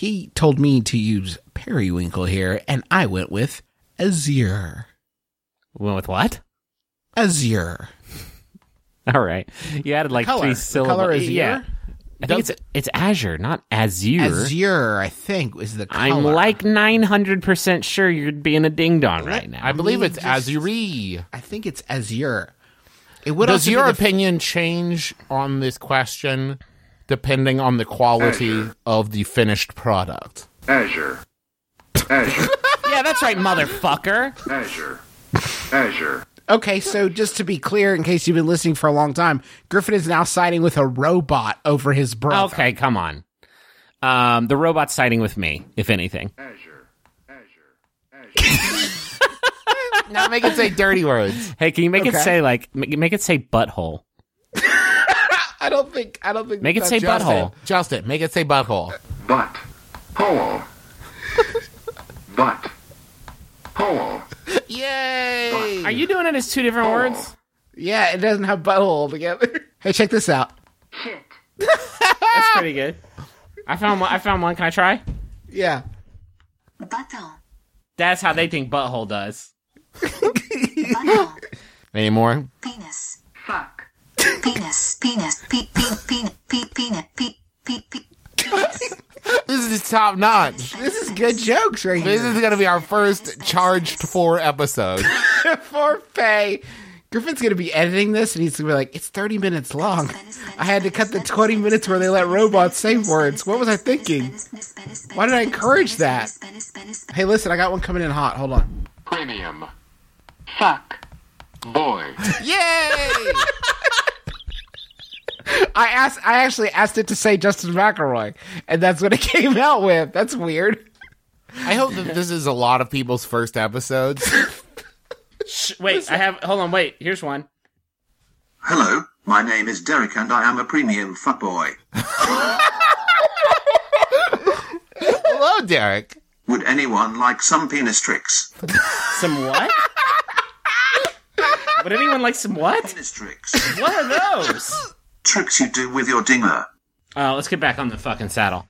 He told me to use periwinkle here, and I went with azure. Went with what? Azure. All right. You added like color. three syllables. color is yeah. azure? I think it's it's azure, not azure. Azure, I think, is the color. I'm like 900% sure you're being a ding dong right now. I believe it's just- Azuri. I think it's azure. It would Does also be your the- opinion change on this question depending on the quality Azure. of the finished product? Azure. Azure. yeah, that's right, motherfucker. Azure. Azure. Okay, so just to be clear, in case you've been listening for a long time, Griffin is now siding with a robot over his brother. Okay, come on. Um, the robot's siding with me, if anything. Azure. Azure. Azure. Now make it say dirty words. Hey, can you make it say like make make it say butthole? I don't think. I don't think. Make it that's say just- butthole. Justin, make it say butthole. Butt. Hole. Butt. Hole. Yay! Are you doing it as two different words? Yeah, it doesn't have butthole together. hey, check this out. Shit. That's pretty good. I found one. I found one. Can I try? Yeah. Button. That's how they think butthole does. Button. Any more? Penis. Fuck. Penis. Penis. Pe- pe- penis. Pe- penis. Pe- pe- pe- penis. This is top notch. This is good jokes right here. This here. is going to be our first charged for episode. for pay. Griffin's gonna be editing this, and he's gonna be like, "It's thirty minutes long. I had to cut the twenty minutes where they let robots say words. What was I thinking? Why did I encourage that? Hey, listen, I got one coming in hot. Hold on. Premium. Fuck. Boy. Yay! I asked. I actually asked it to say Justin McElroy, and that's what it came out with. That's weird. I hope that this is a lot of people's first episodes. Shh, wait, I have. Hold on, wait. Here's one. Hello, my name is Derek and I am a premium fuckboy. Hello, Derek. Would anyone like some penis tricks? Some what? Would anyone like some what? Penis tricks. What are those? Tricks you do with your dinger. Uh, let's get back on the fucking saddle.